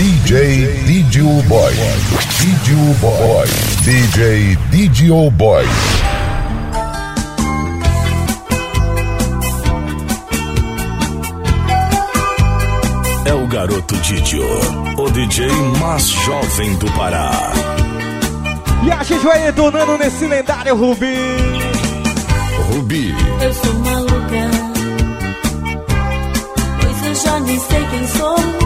DJ Didio Boy. Didio Boy. DJ Didio Boy. É o garoto Didio, o DJ mais jovem do Pará. E a gente vai entonando nesse lendário Rubi. Rubi. Eu sou maluca, pois eu já nem sei quem sou.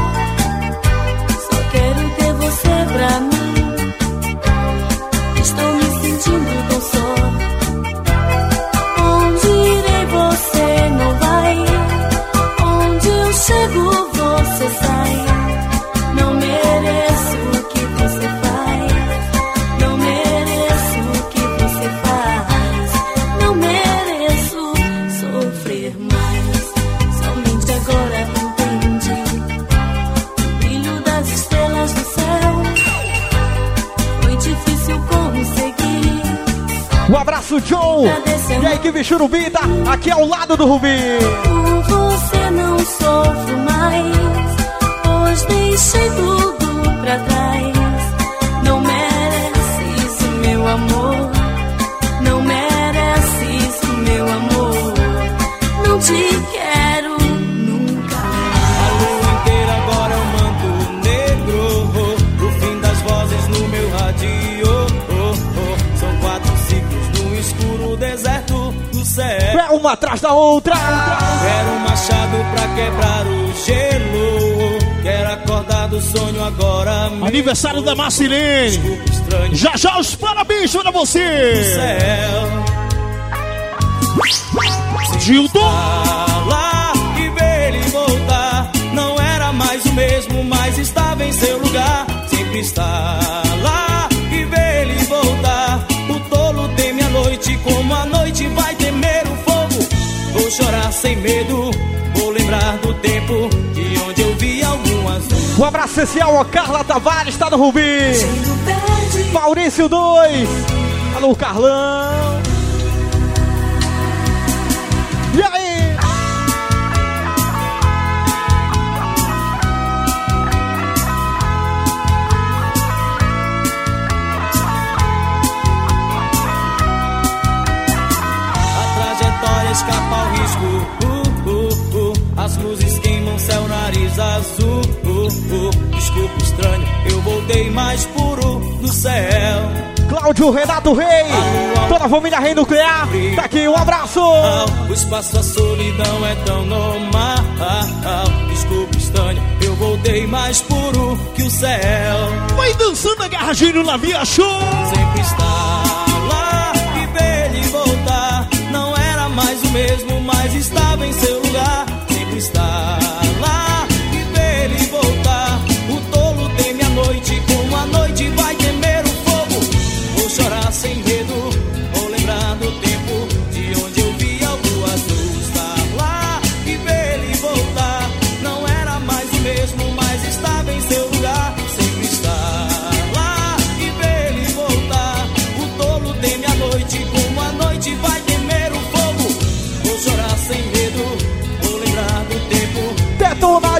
John. E a equipe Churubita, aqui ao lado do Rubi. Por você não sofro mais, pois deixei tudo pra trás. Não merece isso, meu amor. Não merece isso, meu amor. Não te quero atrás da outra. Quero um machado pra quebrar o gelo. Quero acordar do sonho agora. mesmo. Aniversário da Marcilene. Já já os parabéns para do você. Gilton. lá e ver ele voltar. Não era mais o mesmo, mas estava em seu lugar. Sempre está lá e ver ele voltar. O tolo teme a noite, como a chorar sem medo, vou lembrar do tempo de onde eu vi algum azul. Um abraço especial a Carla Tavares, tá no Rubi. Maurício 2. Alô, Carlão. As luzes queimam céu, nariz azul. Uh, uh. Desculpa, estranho, eu voltei mais puro do céu. Cláudio Renato Rei. Toda a família Rei Nuclear. Tá aqui, um abraço. O espaço, a solidão é tão normal. Desculpa, estranho, eu voltei mais puro que o céu. Vai dançando agarradinho na Via Show. Sempre está lá e ver ele voltar. Não era mais o mesmo, mas estava em seu lugar. Sempre está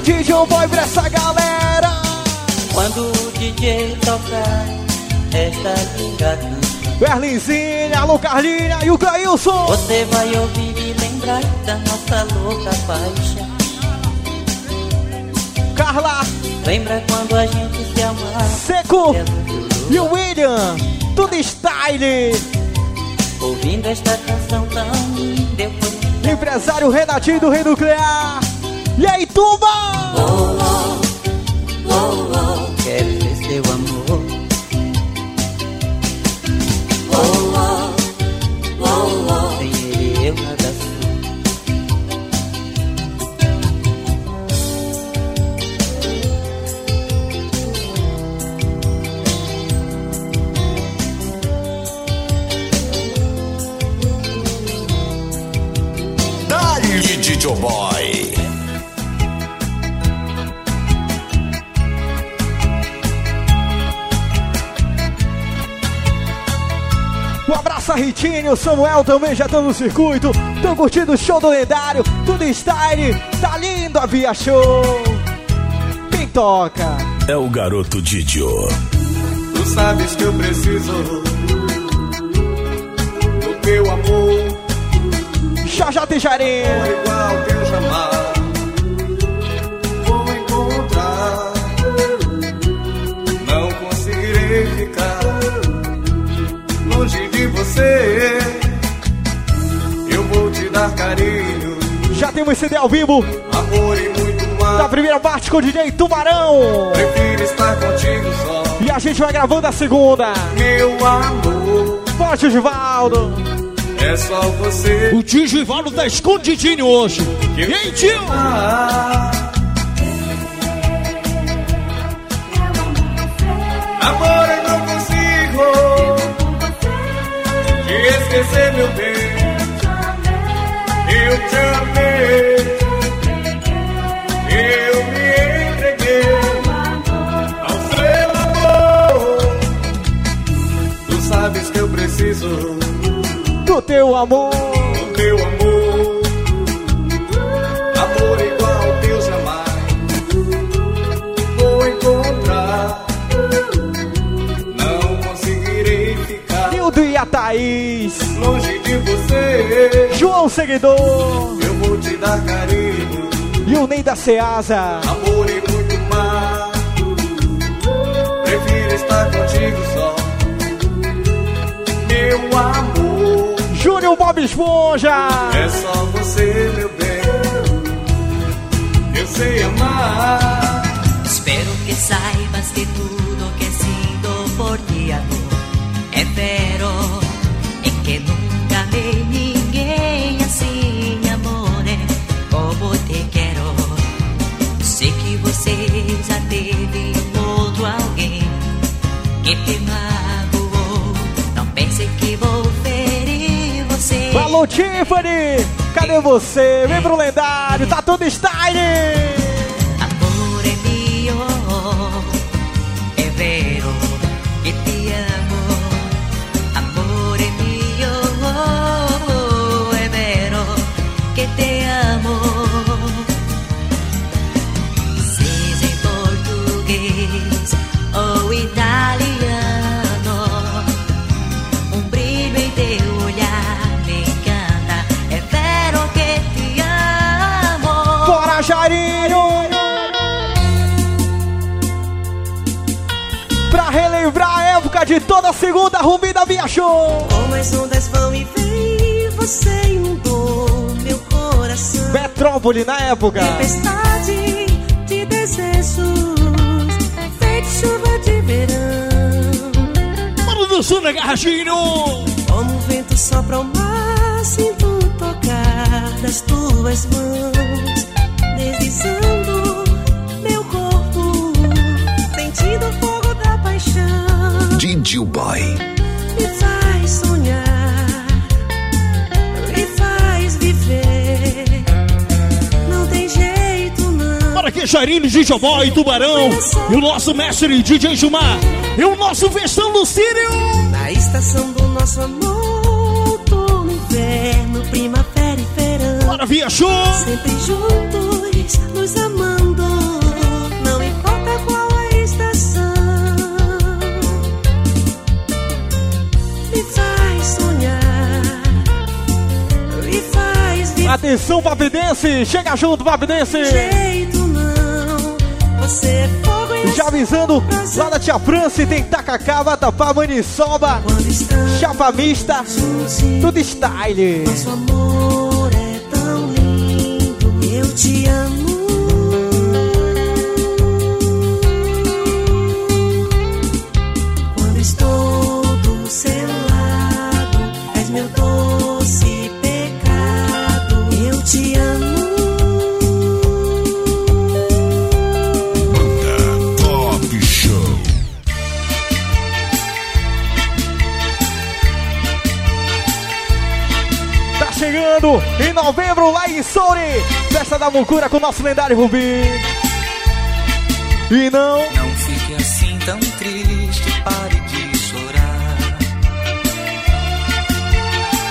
DJ Boy pra essa galera. Quando o DJ tocar esta linda canção, Berlinzinha, alô, Carlinha e o Cailson. você vai ouvir e lembrar da nossa louca paixão. Carla, Lembra quando a gente se amava? Seco e o William. Tudo style. Ouvindo esta canção tão linda, Empresário Renatinho do Rei Nuclear. E aí, Tuba? Quero ser seu amor. Sem ele eu nada sou. Dali Didio Boy. Abraço a Ritinho, o Samuel também já estão no circuito. Estão curtindo o show do lendário, tudo style. Tá lindo a Via Show. Quem toca? é o garoto Didio. Tu sabes que eu preciso do teu amor. Já já tem Jarinho. Você. Eu vou te dar carinho, Já temos CD ao vivo amor e muito mais. da primeira parte com o DJ Tubarão. Prefiro estar contigo só, E a gente vai gravando a segunda. meu amor. Forte Givaldo. É só você. O tio Givaldo tá escondidinho hoje. E aí, tio? Ah. Amor, esquecer, meu bem. Eu te amei, eu me entreguei ao seu amor. Tu sabes que eu preciso Do teu amor. do teu amor. Amor a Thaís. longe de você. João Seguidor. Eu vou te dar carinho, E o Ney da Ceasa. amor e muito mais. Prefiro estar contigo só, meu amor. Júnior Bob Esponja. É só você, meu bem. Eu sei amar. Espero que saibas que tudo que sinto por ti, amor, é vero. Alô, Tiffany. Cadê você? Vem pro lendário. Tá todo style. Toda segunda, Rubida Via Show. Como as ondas vão e vêm, você inundou meu coração. Metrópole na época. Tempestade de desejos, feito chuva de verão. Bora dançando, garraginho. Como o vento sopra ao mar, sinto tocar das tuas mãos, deslizando Boy. Me faz sonhar, me faz viver. Não tem jeito, não. Bora aqui, Jairinho, DJ Boy, Tubarão. E o nosso mestre DJ Gilmar. E o nosso Vestão Lucírio. Na estação do nosso amor, outono, inverno, primavera e verão. Bora, Via Show. Sempre juntos, Atenção, Papidense. Chega junto, Papidense. é Já avisando, lá da Tia França tem Tacacá, Vatapá, Maniçoba, Chapa Mista, tudo style. Novembro lá em Souri, festa da Mucura com o nosso lendário Rubi. E não, Não fique assim tão triste, pare de chorar.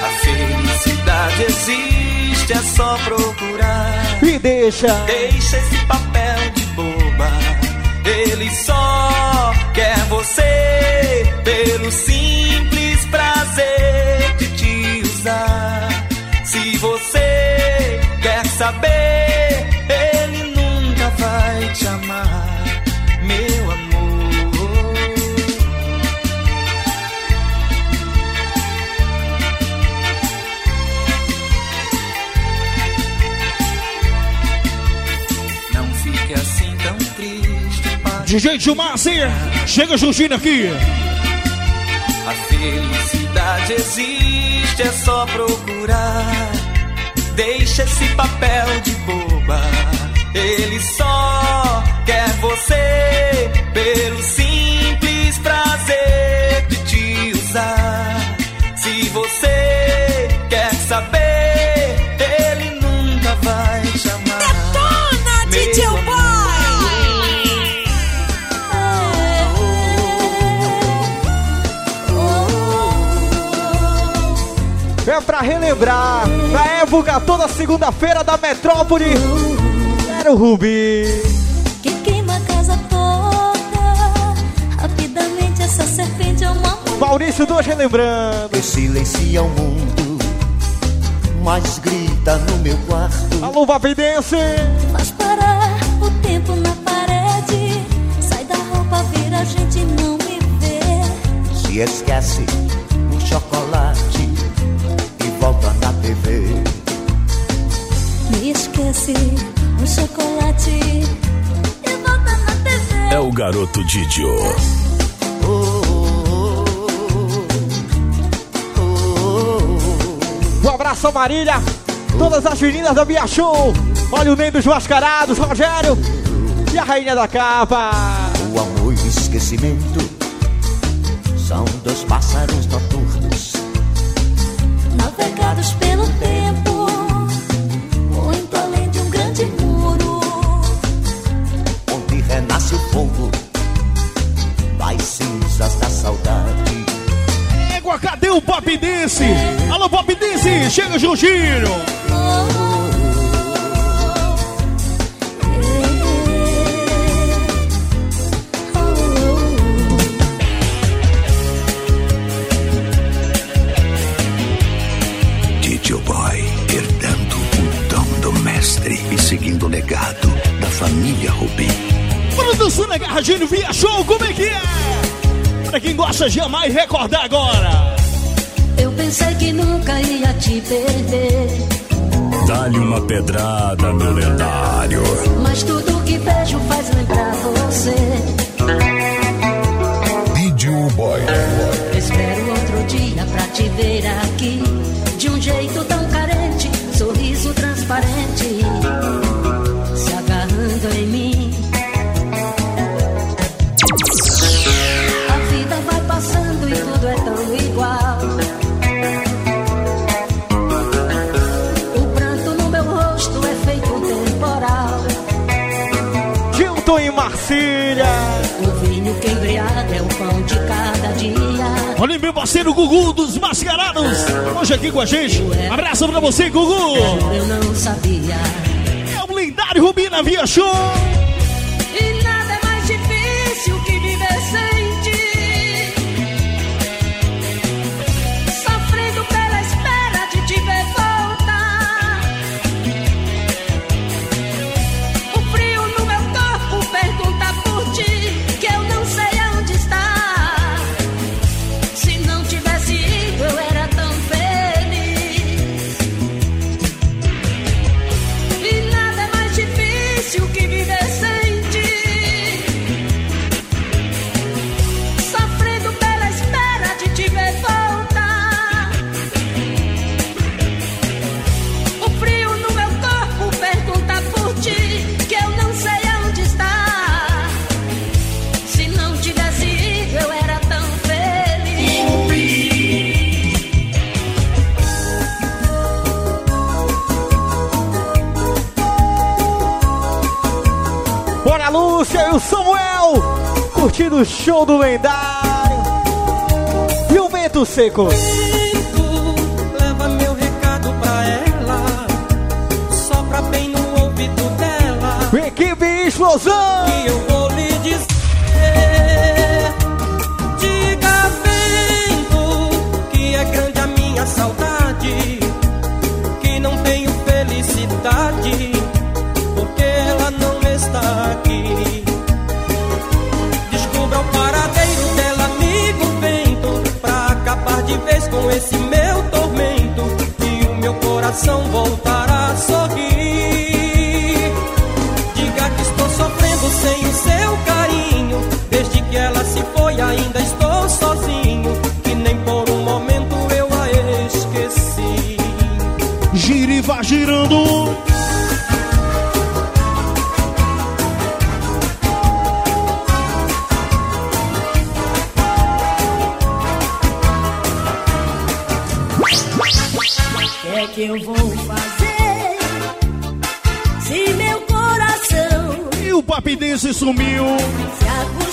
A felicidade existe, é só procurar. e deixa. Deixa esse papel de boba Ele só quer você pelo simples prazer de te usar. Se você saber, ele nunca vai te amar, meu amor. Não fique assim tão triste, pai. DJ Gilmar. Chega Jugino aqui. A felicidade existe, é só procurar. Deixa esse papel de boba. Ele só quer você pelo simples prazer de te usar. Se você quer saber, ele nunca vai te amar. Detona, Meu DJ. Boy! É pra relembrar, na época, toda segunda-feira da metrópole, era o Rubi. Que queima a casa toda. Rapidamente essa serpente é uma Maurício Dois relembrando. que silencia o mundo, mas grita no meu quarto. Alô, Vapidense. Faz parar o tempo na parede. Sai da roupa, vira a gente não me vê. Se esquece o chocolate e volta na TV. Esquece o chocolate e volta na TV. É o garoto Didio. Um abraço Marília. Todas as meninas da Via Show. Olha o Ney dos Mascarados, Rogério. E a rainha da capa. O amor e o esquecimento são dois pássaros noturnos. Navegados pelo Cadê o Pop Dance? Alô, Pop Dance, chega Jugino. Didio Boy, herdando o dom do mestre e seguindo o legado da família Rubi. Produção na Garradinho Via Show, como é que é? Para quem gosta de amar e recordar agora. Eu pensei que nunca ia te perder, Dá-lhe uma pedrada, meu lendário. mas tudo que vejo faz lembrar você. Didio Boy. Espero outro dia pra te ver aqui, de um jeito tão carente, sorriso transparente, Marcília. O vinho que embriaga é o pão de cada dia. Olha meu parceiro Gugu dos Mascarados. Hoje aqui com a gente. Abraço pra você, Gugu. Eu não sabia. É o lendário Rubina Via Show. E nada é mais difícil que Samuel. Curtindo o show do lendário. E o vento seco. Leva meu coração voltar a sorrir. Diga que estou sofrendo sem o seu carinho. Desde que ela se foi, ainda estou sozinho. E nem por um momento eu a esqueci. Gira e vai girando. O papidense sumiu. se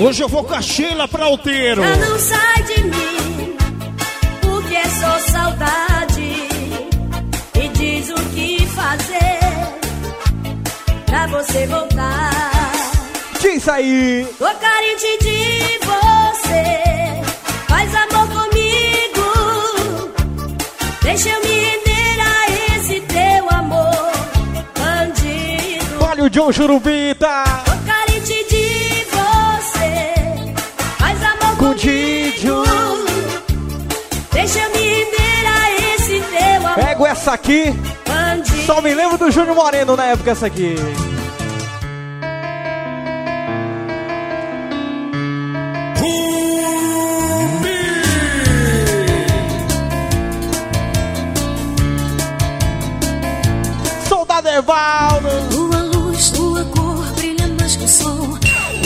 Hoje eu vou com a Sheila pra alteiro. Já não sai de mim, porque é só saudade. E diz o que fazer pra você voltar. Diz aí. Tô carente de você, faz amor comigo. Deixa eu me render a esse teu amor, bandido. Olha o John Churubita. Amor Com comigo. Didio. Deixa eu me render a esse teu amor, Pego essa aqui. bandido. Só me lembro do Júnior Moreno na época essa aqui. Soldado Evaldo. Tua luz, tua cor brilha mais que o sol.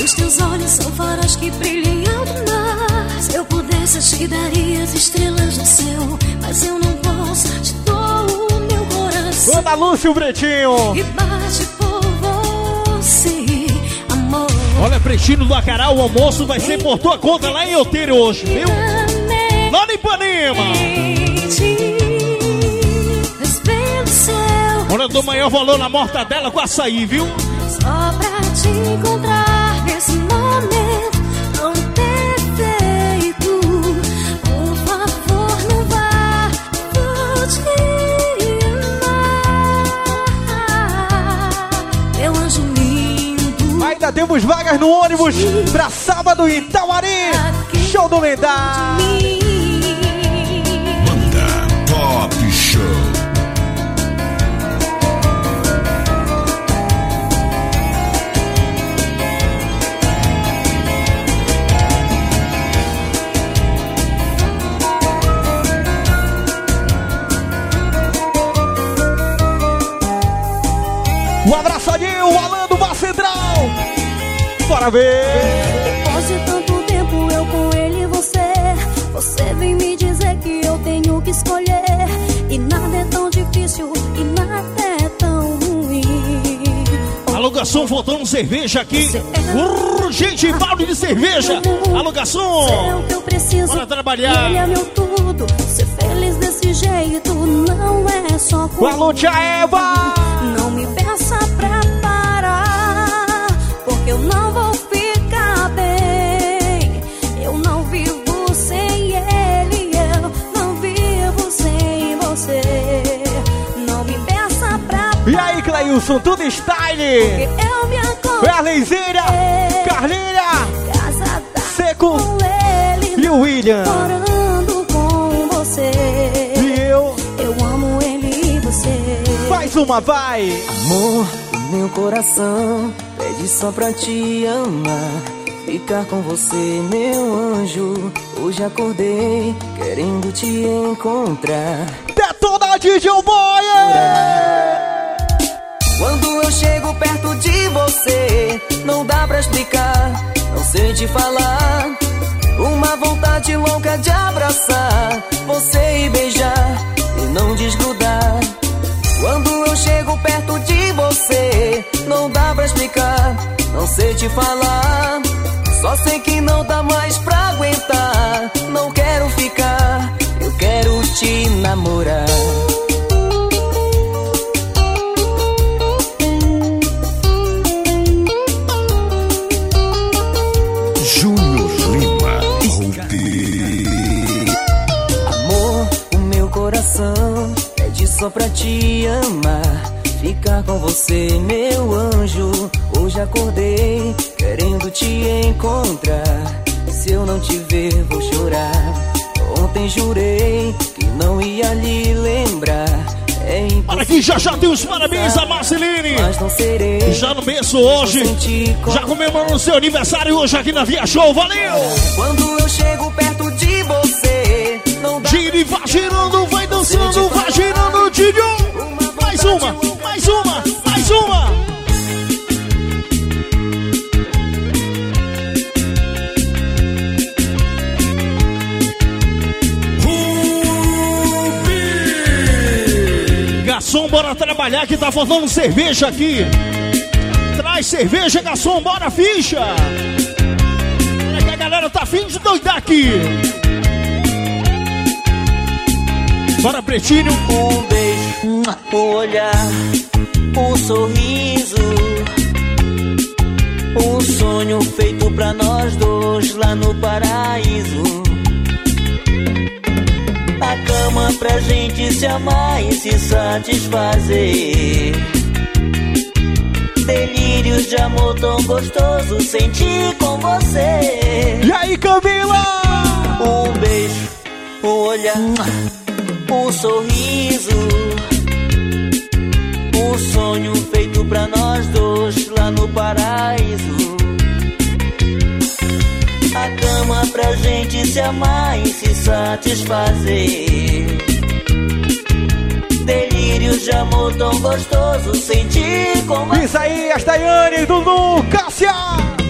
Os teus olhos são faróis que brilham que daria as estrelas do céu. Mas eu não posso, te dou o meu coração. Ana Lúcio Bretinho. E bate por você, amor. Olha, Pretinho do Acará, o almoço vai ser por tua conta lá em Outeiro hoje, viu? Lá no Ipanema. Eu dou maior valor na mortadela com açaí, viu? só pra te encontrar Ainda temos vagas no ônibus pra sábado em Tauari. Show do lendário. Banda Top Show. Um abraçadinho, o Alan do. Bora ver. Depois de tanto tempo eu com ele e você Você vem me dizer que eu tenho que escolher E nada é tão difícil e nada é tão ruim Alugação faltando cerveja aqui. Urgente balde de cerveja. É Alugação. preciso Bora trabalhar. Ele é meu tudo Ser feliz desse jeito não é só alô, tia Eva. Eu não vou ficar bem Eu não vivo sem ele Eu não vivo sem você Não me peça pra E aí, Cleilson, tudo style. eu me Berlizeira, Carlinha, Casada Seco ele e o William. Morando com você E eu, Eu amo ele e você mais uma, vai. Amor, meu coração pede só pra te amar. Ficar com você, meu anjo. Hoje acordei querendo te encontrar. Detona DJ Boy. Quando eu chego perto de você, não dá pra explicar, não sei te falar. Uma vontade louca de abraçar sei te falar. Só sei que não dá mais pra aguentar. Não quero ficar, eu quero te namorar. Júnior Lima Amor, o meu coração pede só pra te amar. Ficar com você, meu anjo Hoje acordei querendo te encontrar. Se eu não te ver, vou chorar. Ontem jurei que não ia lhe lembrar. É Olha aqui, já já tem os parabéns a Marceline. Mas não serei. Já no berço hoje. Já comemorando o seu aniversário hoje aqui na Via Show. Valeu! Quando eu chego perto de você, não dá Gire, vai girando, vai dançando, Garçom, bora trabalhar que tá faltando cerveja aqui. Traz cerveja, garçom, bora ficha. Olha que a galera tá afim de doidar aqui. Bora, Pretinho. Um beijo, um olhar, um sorriso. Um sonho feito pra nós dois lá no paraíso. Pra gente se amar e se satisfazer. Delírios de amor tão gostoso sentir com você. E aí, Camila? Um beijo, um olhar, um sorriso. Um sonho feito pra nós dois lá no paraíso. A cama pra gente se amar e se satisfazer. Delírios de amor tão gostoso sentir com você. Isso aí, as Daiane, Dudu, Cássia.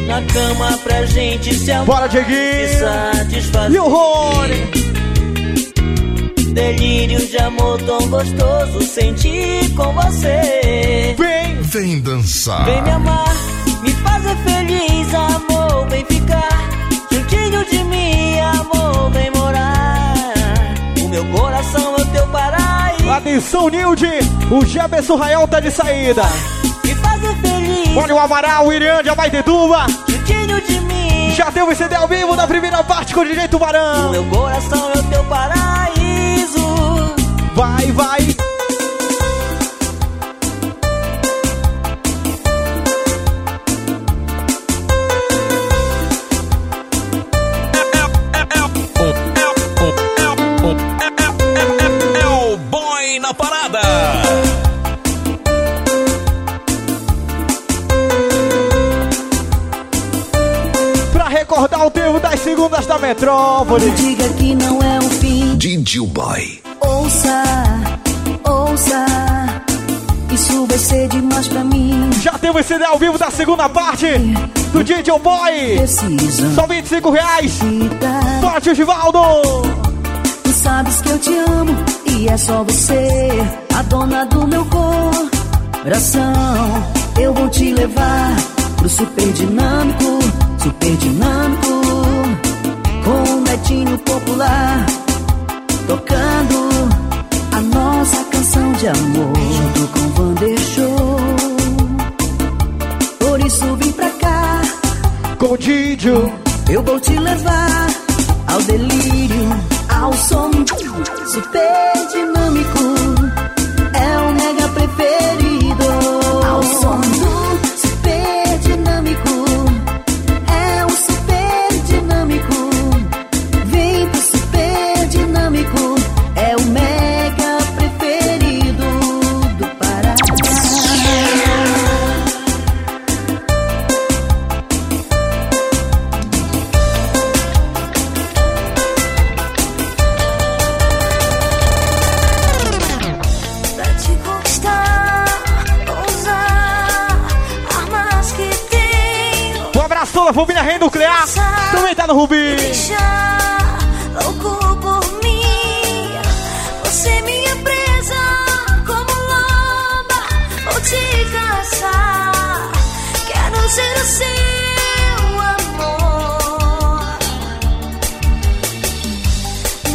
Na cama pra gente se amar Bora, e Dieguinho. satisfazer. E o Rony? Delírios de amor tão gostoso sentir com você. Vem, Vem dançar. Vem me amar, me fazer feliz, amor, vem ficar juntinho de mim, amor, vem morar. O meu coração Atenção, Nilde. O Jefferson Rael tá de saída. Me fazer feliz, Olha o Amaral, o Irian, já vai ter duva. juntinho de mim. Já deu o CD ao vivo da primeira parte com o DJ O Tubarão. meu coração é o teu paraíso. Vai, vai. Da metrópole. Diga que não é o fim. Boy. Ouça, ouça. Isso vai ser demais pra mim. Já temos o CD ao vivo da segunda parte do DJ Boy. Precisa Só 25 reais. Forte, Givaldo. Tu sabes que eu te amo e é só você, a dona do meu coração. Eu vou te levar pro super dinâmico, super dinâmico, com um netinho popular tocando a nossa canção de amor junto com o Vander Show. Por isso vim pra cá. Com o Didio. Eu vou te levar ao delírio, ao som super dinâmico. Abraço toda a família Rei Nuclear. Também tá no Rubi. Deixar louco por mim. Você é minha presa, como loba, vou te caçar. Quero ser o seu amor.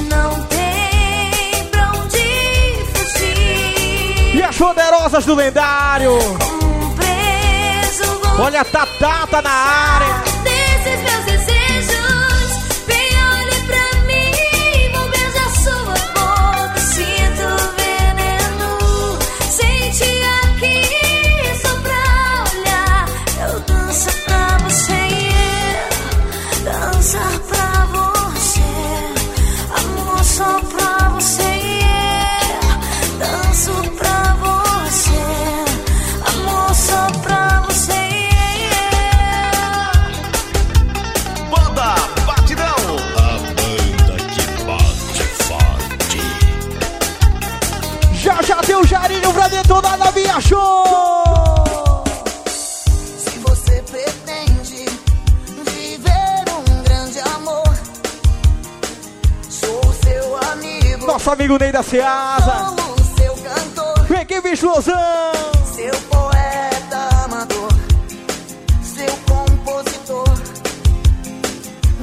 Não tem pra onde fugir. E as poderosas do lendário. Olha a Tatata na área. Amigo Ney da Ceasa. O seu cantor, Vem aqui, Explosão. seu poeta amador, seu compositor,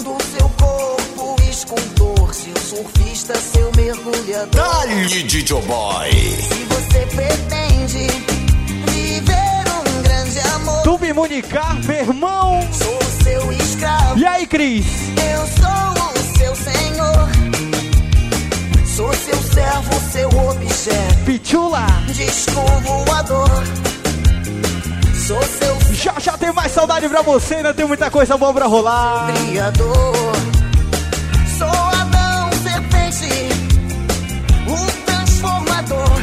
do seu corpo escultor, seu surfista, seu mergulhador. Dali, DJ Boy. Se você pretende viver um grande amor, Tu me comunicar, meu irmão. sou seu escravo. E aí, Cris? Eu seu servo, seu objeto. Pichula. Disco voador. Sou seu Já já tem mais saudade pra você, ainda tem muita coisa boa pra rolar. criador. Sou Adão, serpente. O transformador.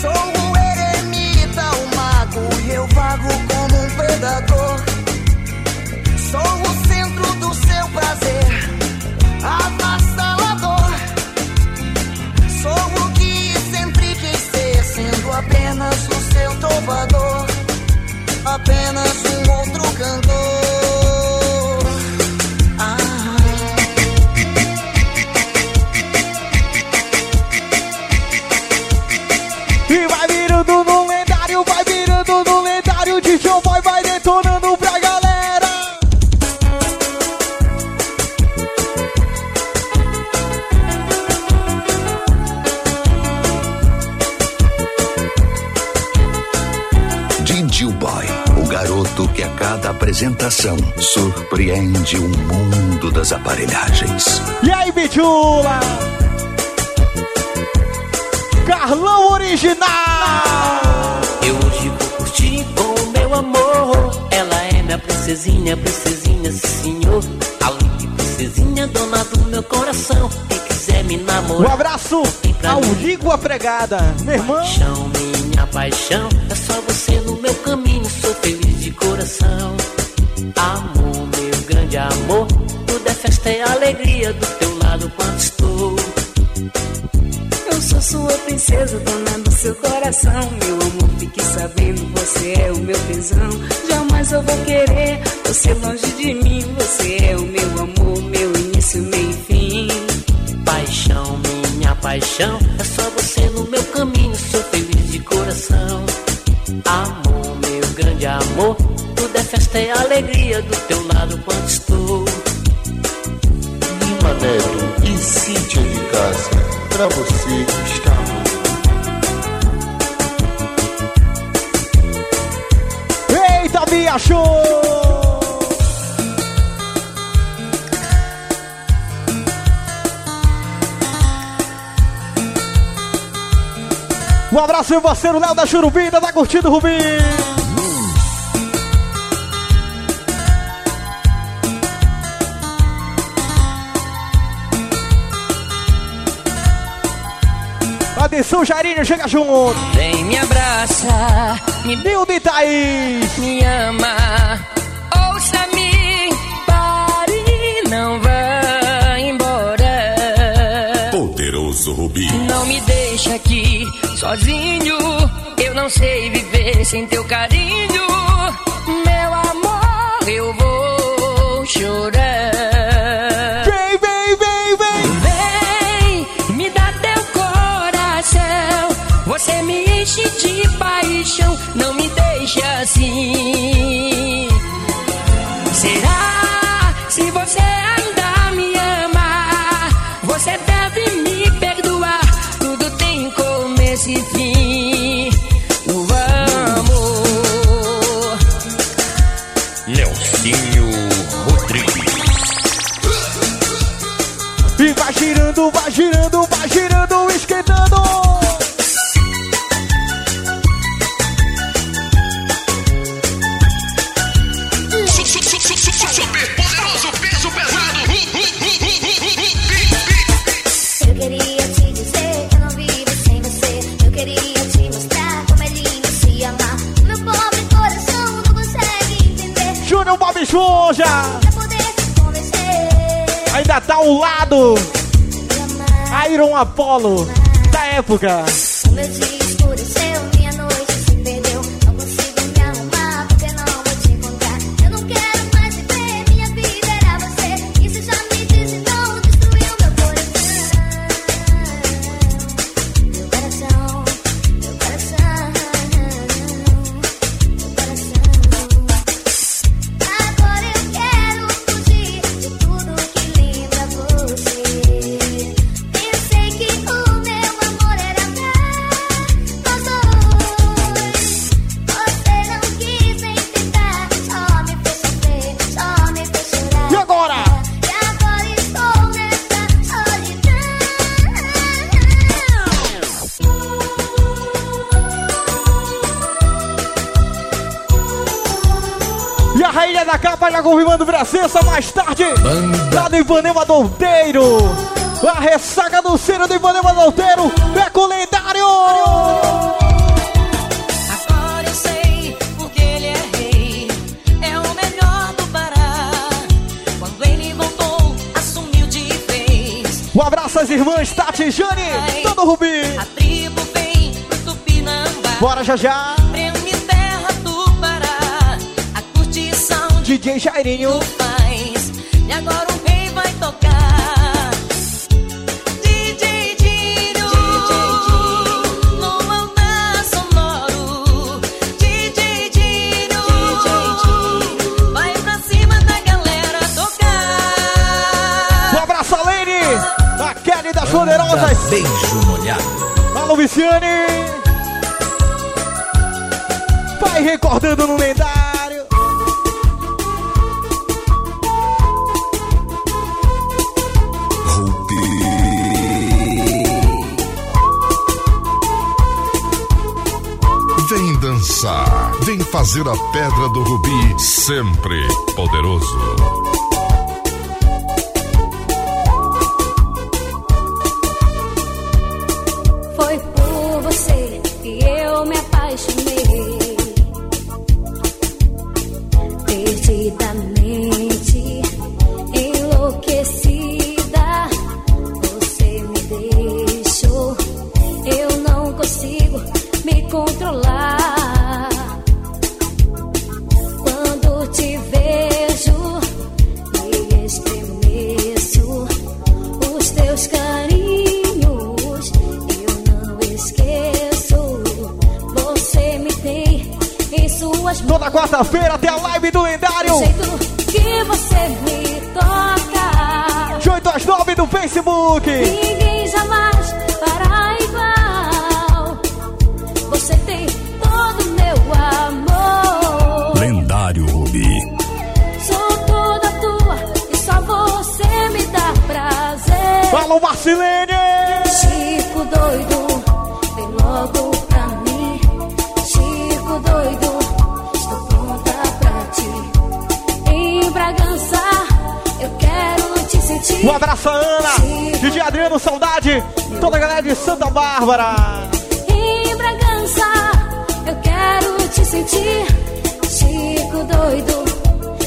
Sou o eremita, o mago. E eu vago como um predador. Apenas um outro cantor. Surpreende o mundo das aparelhagens. E aí, Pichula? Carlão Original. Eu hoje vou curtir com o meu amor. Ela é minha princesinha, princesinha, sim, senhor. Além de princesinha, dona do meu coração. Quem quiser me namorar. Um abraço ao Língua Pregada, meu irmão. Paixão, minha paixão, é só você no meu caminho, sou feliz de coração. Amor, meu grande amor, tudo é festa e alegria do teu lado quando estou. Eu sou sua princesa, dona do seu coração. Meu amor, fique sabendo, você é o meu tesão. Jamais eu vou querer você longe de mim. Você é o meu amor, meu início, meio e fim. Paixão, minha paixão, é só você no meu caminho, sou feliz de coração. Amor, meu grande amor, tudo é festa e alegria do teu lado quando estou. Lima Neto e Cíntia de Casa, pra você que está. Eita, Bia Show! Um abraço, meu parceiro Léo da Churubina, tá curtindo, Rubinho? Atenção, Jairinho, chega junto. Vem me abraça, me Nildo e Thaís. me ama. Ouça-me, pare, não vá embora. Poderoso Rubi. Não me deixa aqui sozinho. Eu não sei viver sem teu carinho. Meu amor, eu vou chorar. Você me enche de paixão. Não me deixa assim. Será? Se você ainda me ama, você deve me perdoar. Tudo tem começo e fim. Convencer. Ainda tá ao lado. Iron Apollo da época. Cá para confirmando presença mais tarde. Lá do Ipanema Douteiro. A ressaca do Ciro do Ipanema Douteiro é com o lendário. Agora eu sei porque ele é rei. É o melhor do Pará. Quando ele voltou, assumiu de vez. Um abraço às irmãs Tati e Jane, todo Rubi. A tribo vem pro Tupinambá. Bora já já. DJ Jairinho. faz. E agora o rei vai tocar. DJ Dino. No altar sonoro. DJ Dino. Vai pra cima da galera tocar. Um abraço a Lene, a Kelly das Poderosas. Beijo molhado. Alô, Viciane. Vai recordando no lendário. Vem fazer a pedra do rubi sempre poderoso. Um abraço a Ana, DJ Adriano, saudade. Toda a galera de Santa Bárbara. Em Bragança, eu quero te sentir. Chico doido,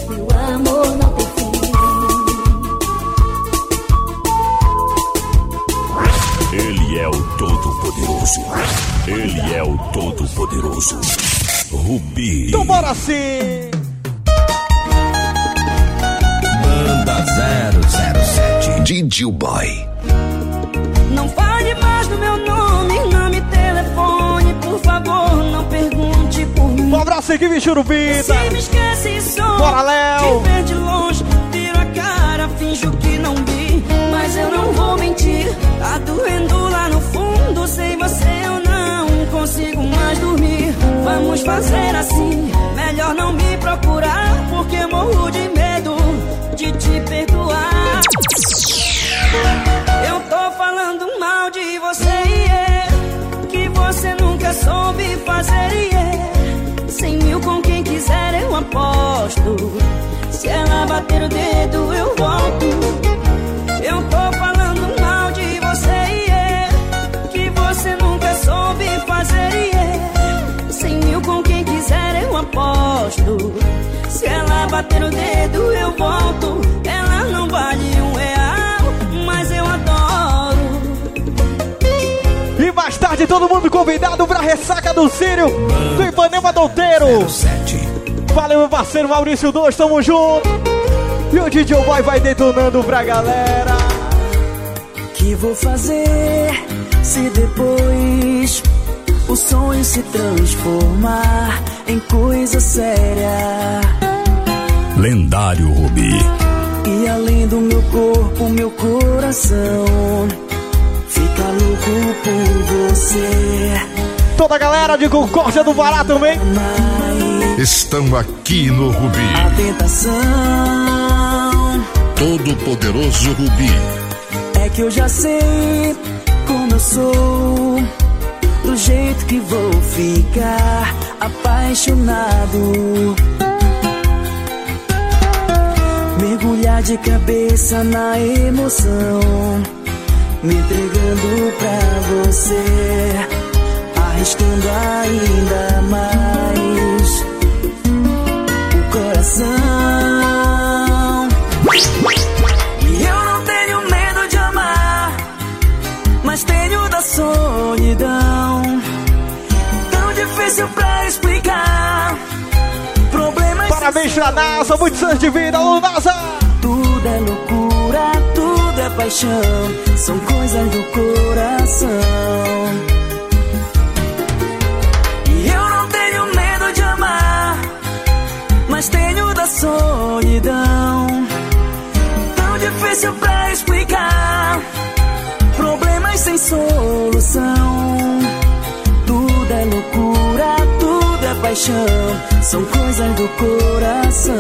meu amor não tem fim. Ele é o Todo-Poderoso. Ele é o Todo-Poderoso. Rubi. Então bora sim! 007. Didi Boy. Não fale mais do meu nome, não me telefone, por favor, não pergunte por mim. Um abraço, equipe Churubita. Se me esquece some, Bora, Léo. Te ver de longe, viro a cara, finjo que não vi. Mas eu não vou mentir, tá doendo lá no fundo. Sem você eu não consigo mais dormir. Vamos fazer assim, melhor não me procurar, porque morro de medo te perdoar. Eu tô falando mal de você, yeah, que você nunca soube fazer, yeah. Cem mil com quem quiser eu aposto. Se ela bater o dedo eu volto. Eu tô falando mal de você, yeah, que você nunca soube fazer, yeah. Cem mil com quem quiser eu aposto. Se ela bater o dedo eu volto. Ela não vale um real, mas eu adoro. E mais tarde, todo mundo convidado pra ressaca do Sírio do Ipanema Douteiro. Valeu, meu parceiro Maurício 2, tamo junto. E o DJ Boy vai detonando pra galera. Que vou fazer se depois o sonho se transformar em coisa séria? Lendário Rubi. E além do meu corpo, meu coração fica louco por você. Toda a galera de Concórdia do Pará também. Estão aqui no Rubi. A tentação Todo poderoso Rubi. é que eu já sei como eu sou, do jeito que vou ficar apaixonado. Mergulhar de cabeça na emoção, me entregando pra você, arriscando ainda mais. O coração. Parabéns pra NASA, muitos anos de vida, alô NASA! Tudo é loucura, tudo é paixão, são coisas do coração. E eu não tenho medo de amar, mas tenho da solidão. Tão difícil pra explicar, problemas sem solução. Paixão, são coisas do coração.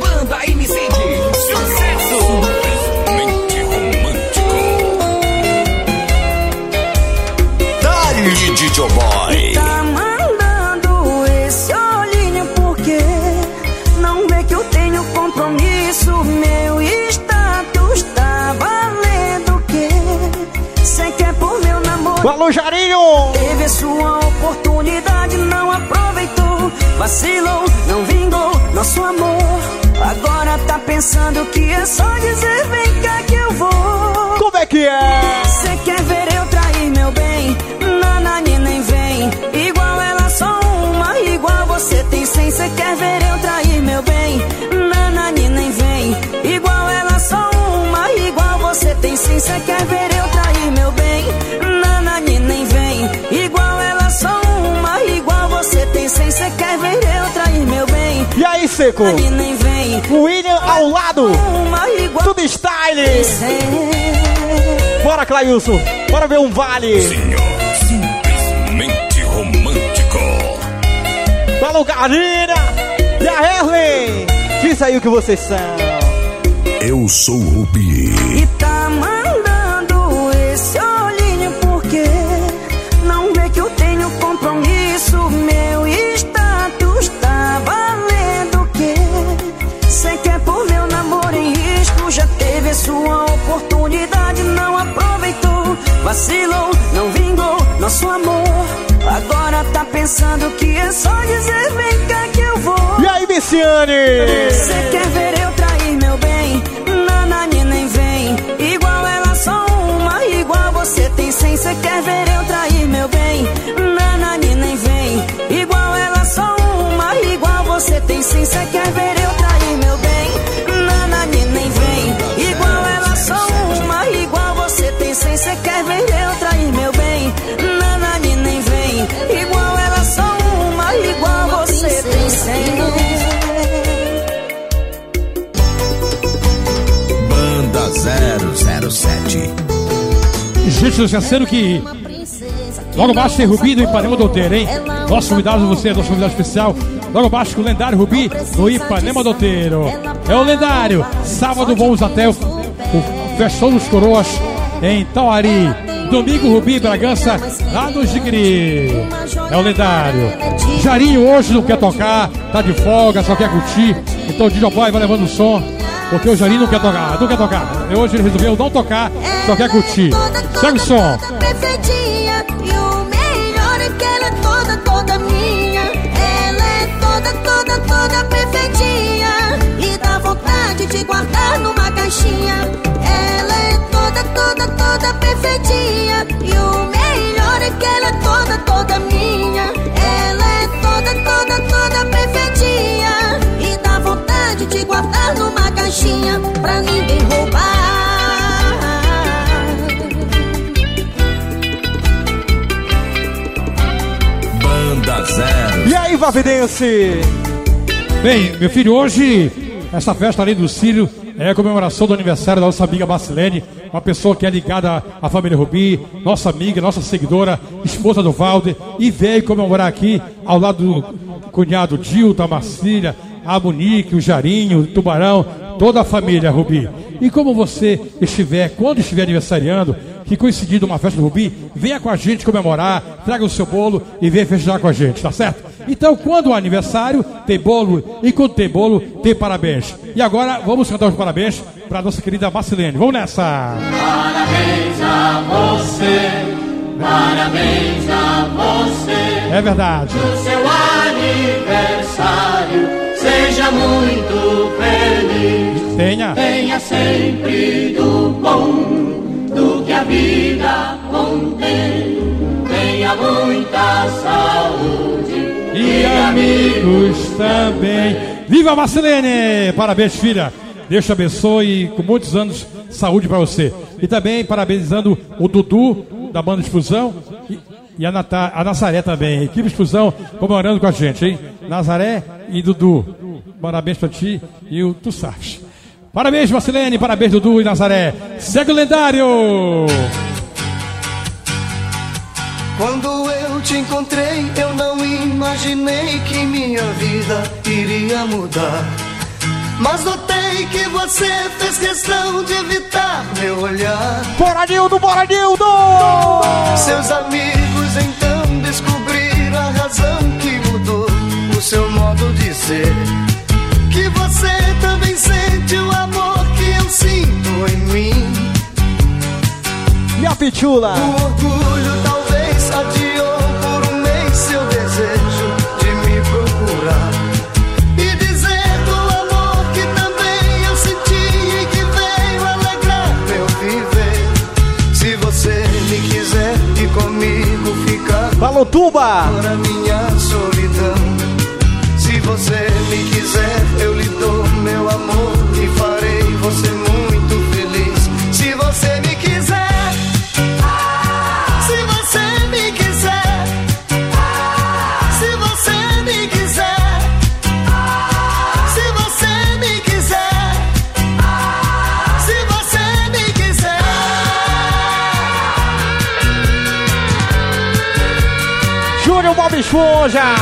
Banda Incide, Vacilou, não vingou nosso amor. Agora tá pensando que é só dizer vem cá que eu vou. Como é que é? Cê quer ver eu trair meu bem? Nanani nem vem. Igual ela, só uma, igual você tem cem. Cê quer ver Seco? William ao lado, tudo style! Bora, Clailson, bora ver um vale! Simplesmente romântico. Alô, Karina! E a Erlen! Diz aí o que vocês são! Eu sou o Rubi. E tá tá pensando que é só dizer vem cá que eu vou. E aí, Viciane? Cê quer ver eu trair meu bem? Nanani nem vem. Igual ela, só uma, igual você tem cem. Cê quer ver Gente, eu sendo que logo abaixo tem Rubi do Ipanema Douteiro, hein? Nosso convidado, você, nosso convidado especial. Logo abaixo o lendário Rubi do Ipanema Douteiro. É o lendário. Sábado vamos até o, o Festão dos Coroas em Tauari. Domingo, Rubi Bragança, lá no Jigri. É o lendário. Jarinho hoje não quer tocar, tá de folga, só quer curtir. Então o DJ Boy vai levando o som. Porque o Jarinho não quer tocar, não quer tocar. Hoje ele resolveu não tocar, só quer curtir. Segue o som. E o melhor é que ela é toda, toda minha Ela é toda, toda, toda perfeitinha E dá vontade de guardar numa caixinha Ela é toda, toda, toda perfeitinha E o melhor é que ela é toda, toda minha Ela é toda, toda, toda perfeitinha E de guardar numa caixinha Pra ninguém roubar Banda 0. E aí, Vavidense? Bem, meu filho, hoje, essa festa ali do Círio é a comemoração do aniversário da nossa amiga Marcelene, uma pessoa que é ligada à família Rubi, nossa amiga, nossa seguidora, esposa do Valder, e veio comemorar aqui ao lado do cunhado Dilta, Marcília, a Monique, o Jarinho, o Tubarão, toda a família Rubi. E como você estiver, quando estiver aniversariando, que coincidindo uma festa do Rubi, venha com a gente comemorar, traga o seu bolo e venha festejar com a gente, tá certo? Então, quando é aniversário, tem bolo, e quando tem bolo, tem parabéns. E agora, vamos cantar os parabéns para nossa querida Marcelene. Vamos nessa! Parabéns a você, parabéns a você. É verdade. No seu aniversário, seja muito feliz. Tenha. Tenha sempre do bom, do que a vida contém. Tenha muita saúde E amigos também. Viva Marcelene! Parabéns, filha. Deus te abençoe com muitos anos de saúde para você. E também parabenizando o Dudu, da banda Explosão, e, a, Nata, a Nazaré também. Equipe Explosão comemorando com a gente, hein? Nazaré e Dudu. Parabéns para ti e o Tu sabes. Parabéns, Marcelene. Parabéns, Dudu e Nazaré. Segue o lendário! Quando eu te encontrei, eu não imaginei que minha vida iria mudar. Mas notei que você fez questão de evitar meu olhar. Bora, Nildo! Bora, Nildo! Seus amigos então descobriram a razão que mudou o seu modo de ser. Que você também sente o amor que eu sinto em mim. E a pitula? O orgulho talvez ficar. Esponja!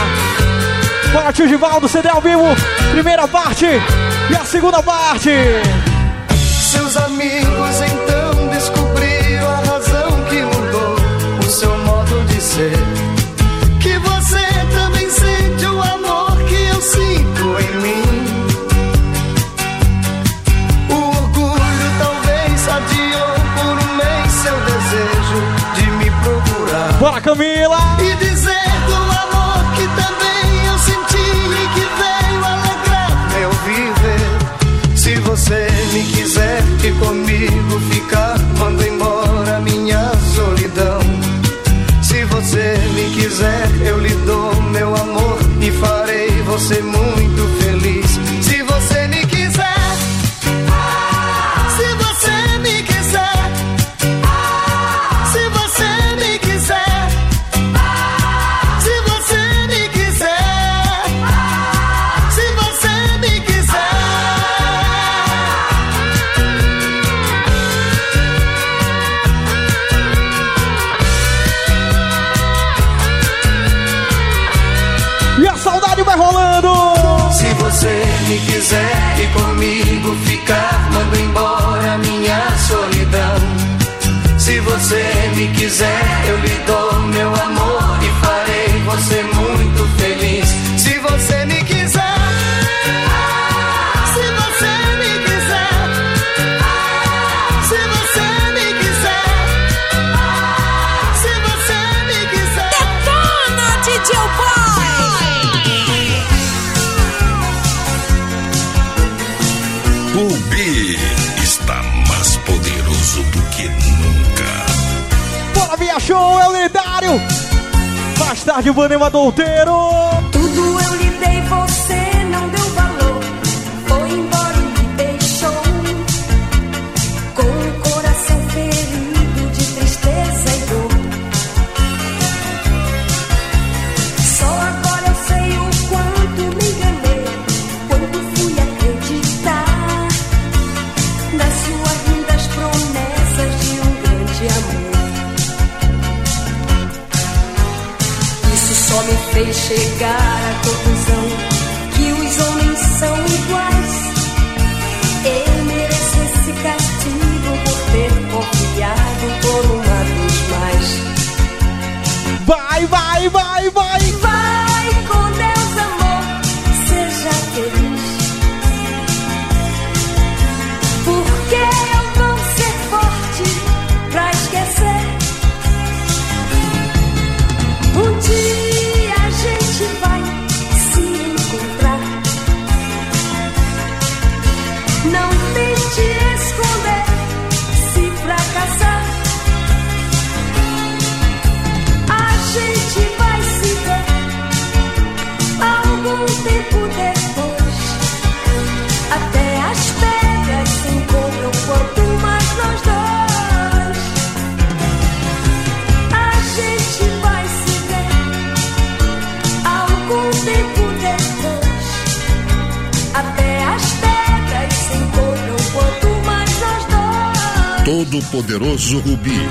Bora, tio Givaldo, CD ao vivo, primeira parte e a segunda parte! Seus amigos então ficar, me quiser, eu lhe dou tarde, Vanema Douteiro! Poderoso Rubi.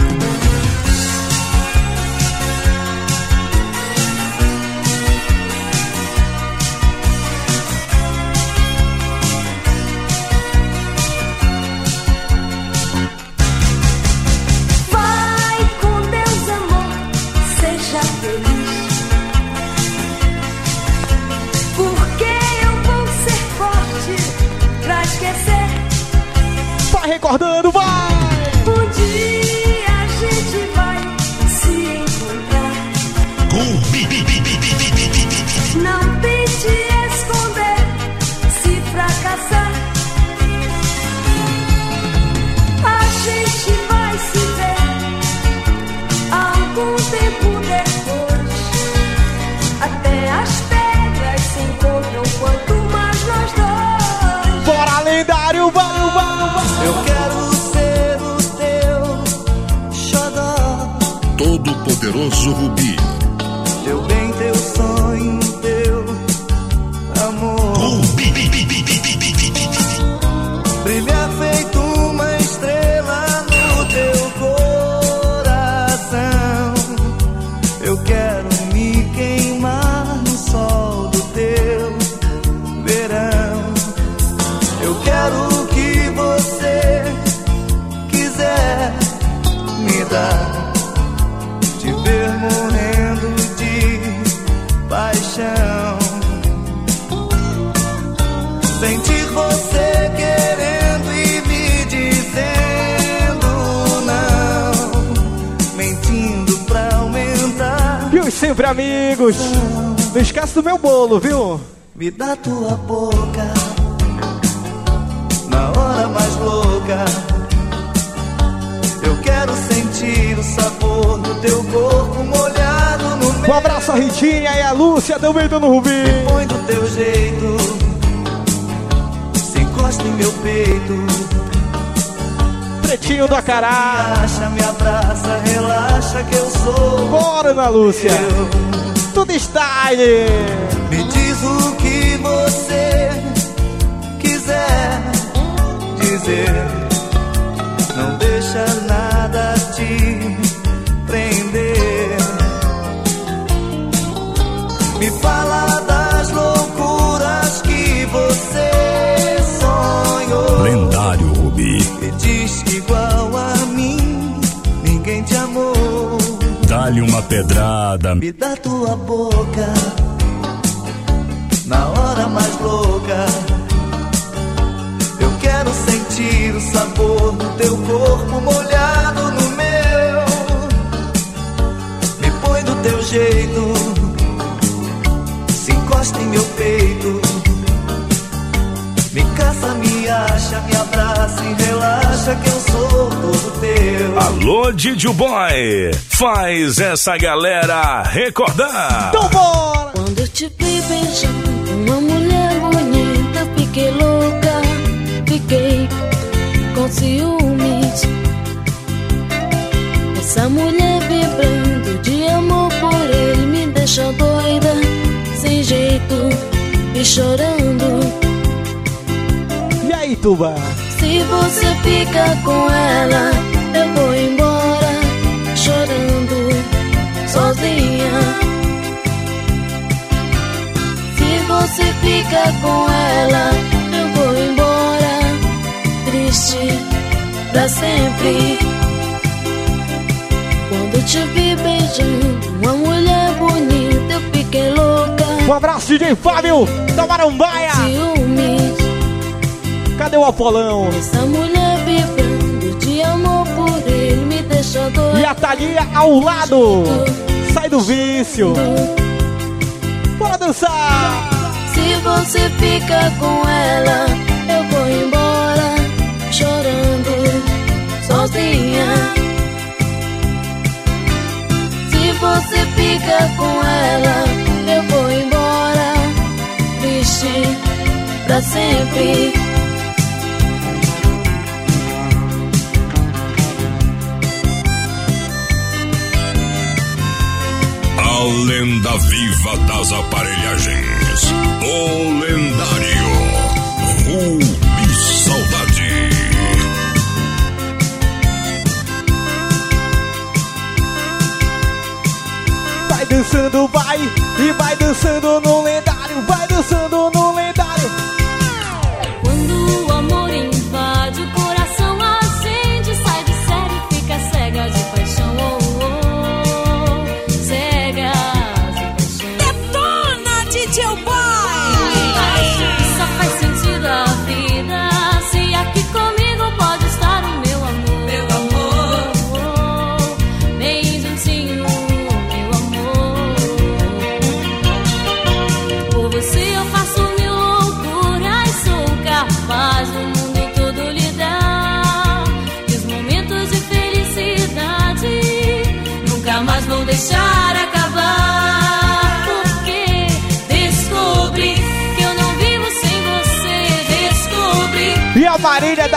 Bolo, viu? Me dá tua boca na hora mais louca. Eu quero sentir o sabor do teu corpo molhado no meu. Um abraço a Ritinha e a Lúcia também dando Rubi. Põe do teu jeito, se encosta em meu peito. Pretinho do Acará. Me acha, me abraça, relaxa que eu sou. Bora, Ana Lúcia. Tudo style. Me diz o que você quiser dizer. Não deixa nada Dá-lhe uma pedrada. Me dá tua boca Didio Boy. Faz essa galera recordar. Então bora! Quando eu te vi beijando uma mulher bonita, fiquei louca, fiquei com ciúmes. Essa mulher vibrando de amor por ele me deixa doida, sem jeito e chorando. E aí, Tuba? Se você fica com ela, sozinha. Se você fica com ela, eu vou embora, triste pra sempre. Quando te vi beijando uma mulher Um abraço, DJ Fábio da Marambaia. Ciúmes. Cadê o Apolão? Essa mulher vibrando de amor por ele me deixa doido. E a Thalia ao lado. Sai do vício. Bora dançar. Se você fica com ela, eu vou embora chorando sozinha. Se você fica com ela, eu vou embora triste pra sempre. A lenda viva das aparelhagens. O lendário Rubi Saudade. Vai dançando, vai. E vai dançando no lendário. Vai dançando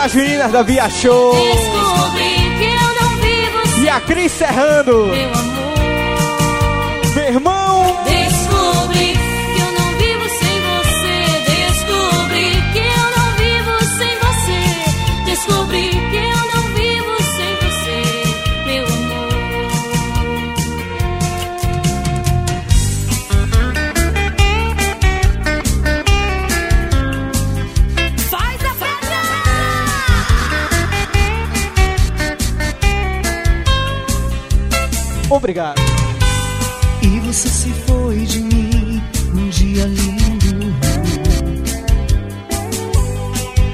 das meninas da Via Show. descobri que eu não vivo sem E a Cris Serrando. Obrigado. E você se foi de mim um dia lindo.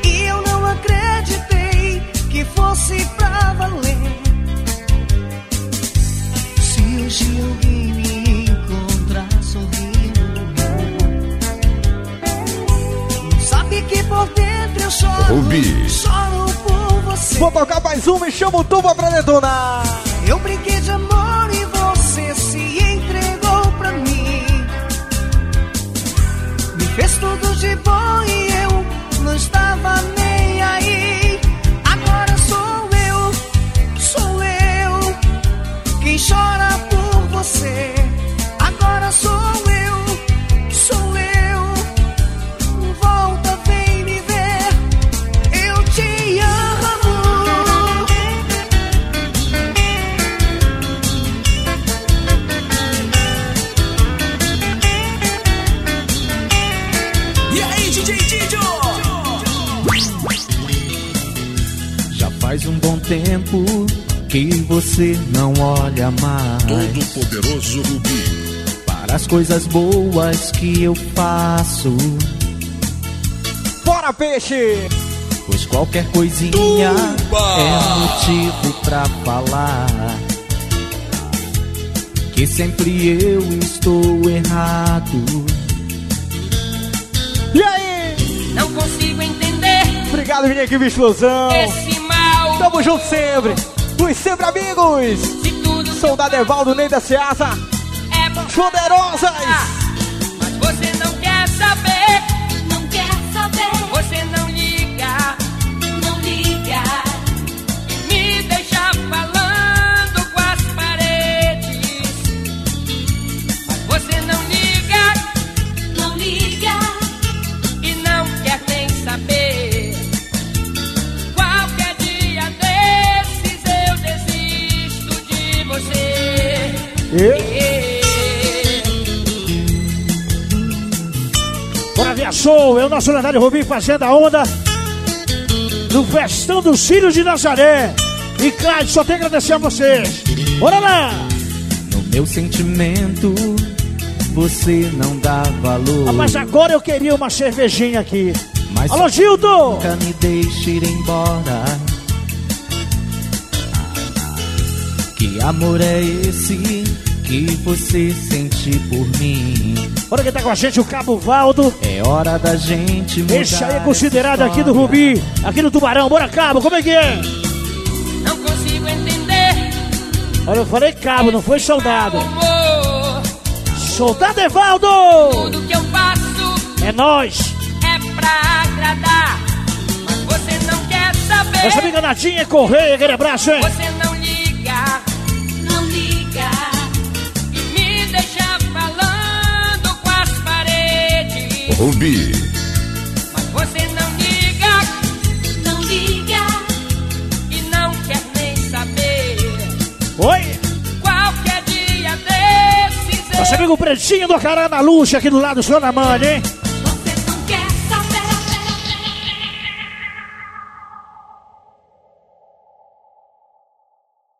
E eu não acreditei que fosse pra valer. Se hoje alguém me encontrar sorrindo, sabe que por dentro eu choro. Rubi. Choro por você. Vou tocar mais uma e chama o tuba pra detonar. Coisas boas que eu faço. Bora, peixe! Pois qualquer coisinha é motivo pra falar. Que sempre eu estou errado. E aí? Não consigo entender Obrigado, minha equipe Explosão. esse mal. Tamo junto sempre. Os sempre amigos. Se tudo Soldado Evaldo, Ney da Ceasa. Poderosas. Nosso lendário Rubinho fazendo a onda no Festão dos Filhos de Nazaré. E Cláudio, só tenho a agradecer a vocês. Bora lá! No meu sentimento, você não dá valor. Ah, mas agora eu queria uma cervejinha aqui. Mas Alô, Gildo! Nunca me deixe ir embora. Que amor é esse que você sente por mim? Olha quem tá com a gente, o Cabo Valdo. É hora da gente mudar Esse aí é considerado aqui do Rubi, aqui no Tubarão. Bora, Cabo, como é que é? Não consigo entender. Olha, eu falei Cabo, não foi soldado. Soldado Evaldo! tudo que eu faço É nós. é pra agradar. Mas você não quer saber. Nossa amiga Nadinha Correia, aquele abraço, hein? Rubi, Mas você não liga, não liga. E não quer nem saber. Oi? Qualquer dia desses Nosso amigo Pretinho do Carana Luxa aqui do lado, Sona Mãe, hein?